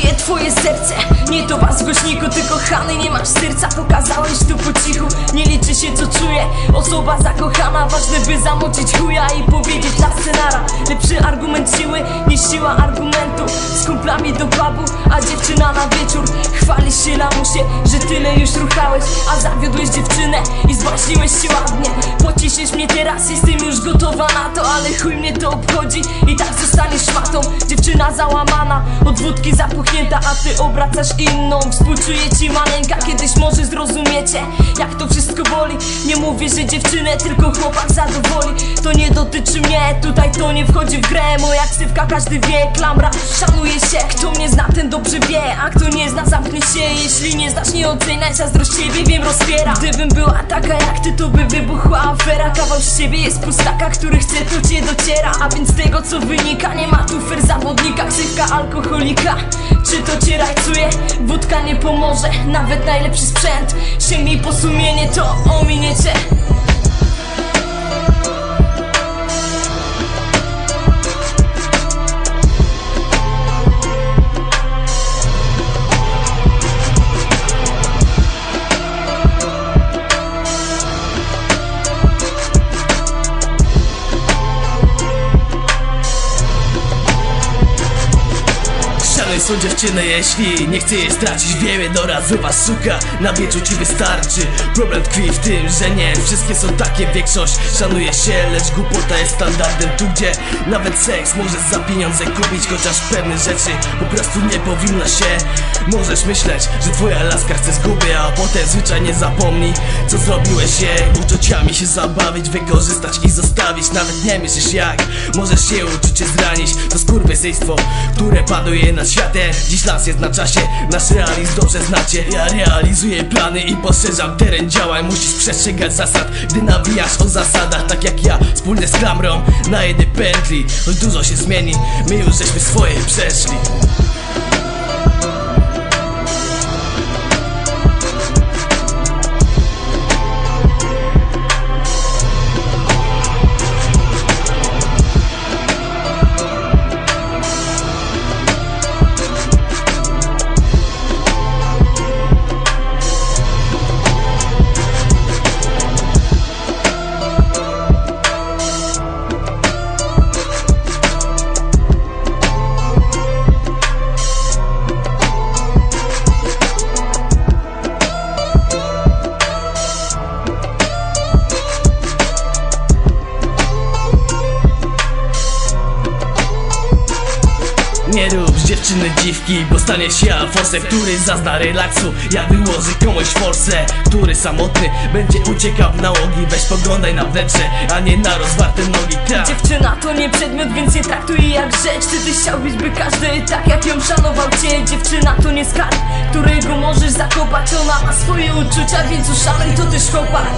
twoje serce. Nie to was głośniku, ty kochany nie masz serca Pokazałeś to po cichu, nie liczy się co czuje Osoba zakochana, ważne by zamoczyć chuja I powiedzieć na scenara Lepszy argument siły niż siła argumentu Kumplami do pubu, a dziewczyna na wieczór Chwalisz się lamusie, że tyle już ruchałeś A zawiodłeś dziewczynę i zbaśniłeś się ładnie. Pocieszysz mnie teraz, jestem już gotowa na to Ale chuj mnie to obchodzi i tak zostaniesz szmatą. Dziewczyna załamana, od wódki zapuchnięta A ty obracasz inną. Współczuję ci maleńka, kiedyś może zrozumiecie Jak to wszystko boli. Nie mówię, że dziewczynę tylko chłopak zadowoli To nie dotyczy mnie, tutaj to nie wchodzi w grę. Moja ksywka każdy wie, klamra Szanuje się, kto mnie zna ten dobrze wie A kto nie zna zamknie się. Jeśli nie znasz nie oceniaj, zazdrość ciebie wiem rozpiera. Gdybym była taka jak ty to by wybuchła afera. Kawał z ciebie jest pustaka, który chce to cię dociera. A więc tego co wynika nie ma tu fer zawodnika. Ksywka alkoholika, czy to cię rajcuje? Wódka nie pomoże, nawet najlepszy sprzęt. Sięgnij po sumienie, to ominiecie Są dziewczyny, jeśli nie chce jej stracić. Wiem, jednorazowa suka na wieczu ci wystarczy. Problem tkwi w tym, że nie wszystkie są takie Większość szanuje się, lecz głupota jest standardem Tu gdzie nawet seks możesz za pieniądze kupić Chociaż pewne rzeczy po prostu nie powinno się. Możesz myśleć, że twoja laska chce zguby A potem zwyczajnie zapomni, co zrobiłeś jej Uczuciami się zabawić, wykorzystać i zostawić. Nawet nie myślisz jak możesz się uczucie zranić. To skurwysyństwo, które panuje nad światem Dziś las jest na czasie, nasz realizm dobrze znacie. Ja realizuję plany i poszerzam teren działań. Musisz przestrzegać zasad, gdy nawijasz o zasadach. Tak jak ja, wspólnie z klamrą na jednej pętli. Dużo się zmieni, my już żeśmy swoje przeszli Nie rób z dziewczyny dziwki, bo stanie się alfosem Który zazna relaksu, jak wyłoży komuś forsę Który samotny będzie uciekał w nałogi. Weź poglądaj na wnętrze, a nie na rozwarte nogi. Tak. Dziewczyna to nie przedmiot, więc nie traktuj jak rzecz. Ty ty chciałbyś, by każdy tak jak ją szanował cię. Dziewczyna to nie skarb, którego możesz zakopać. Ona ma swoje uczucia, więc uszanuj to też chłopak